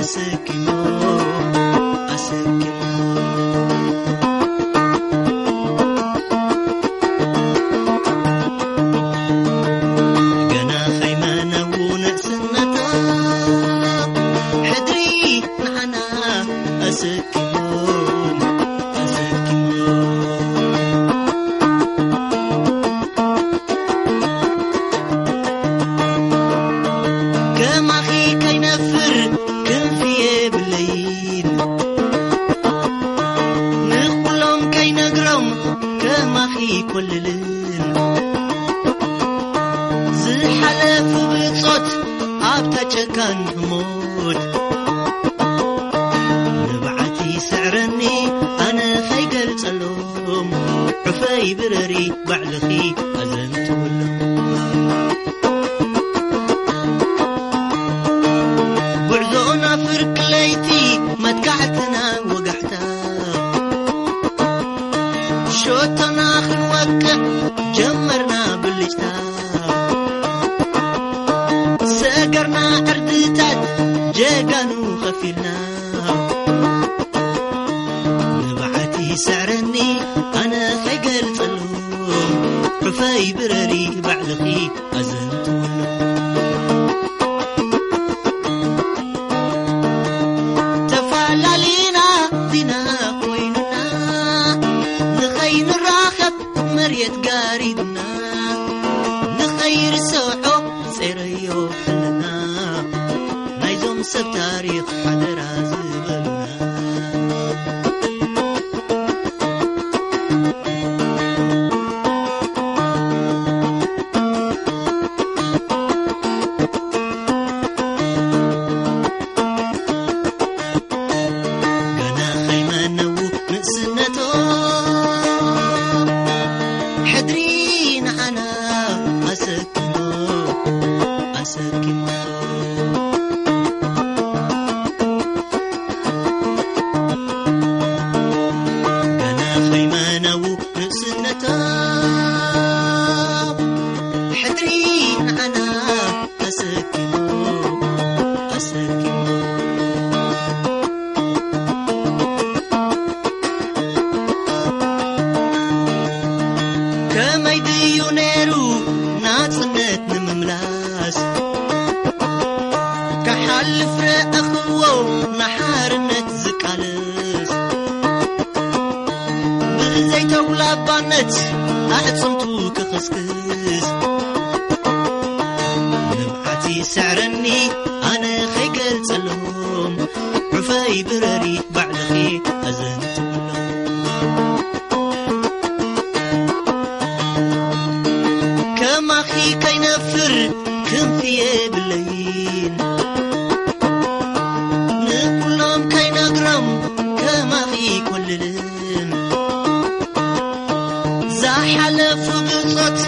hace que no hace ኣብታ ጨካን ህሞት ንባዓቲ ስዕረኒ ኣነ ኸይገልጸሎም ዑፈይ ብረሪ ባዕልኺ ኣዘንትወሎም ጉዕዞና ፍርቂ ለይቲ መትካሕትና ወጋሕታ ሾቶና ክንወቅዕ ጀመርና ብልጭታ كلنا نبعتي سعرني أنا خجل طلو رفاي برري بعدخي أزنت تفعلالينا بنا كويننا نخين الراخب مريت قاريدنا ከመይ ድዩ ነይሩ ናጽነት ንምምላስ ካሓልፍ ረአኽዎ ናሓርነት ዝቃልስ ብዘይተውላባነት ኣዕጽምቱ ክኽስክስ ንብዓቲ ስዕረኒ ኣነ ኸይገልጸሎም ዑፈይ ብረሪ نفات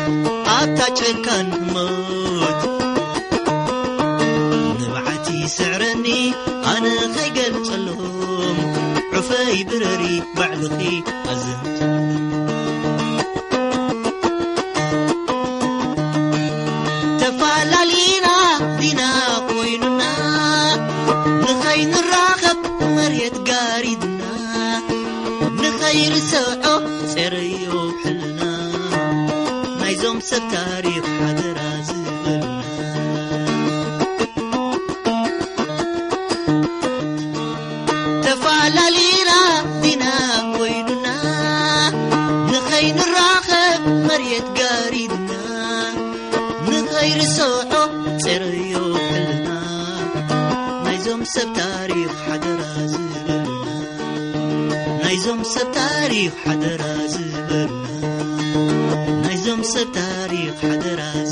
أتاجكن موت نبعتي سعرني أنا خيقل صلهم عفاي برري بعلخي أزنت نفس التاريخ حدرا زغلنا تفعل لينا دينا نخين مريت نخير سيريو حلنا نايزوم ستاريخ تاريخ حدرا زغلنا نايزوم سب طريق حدرس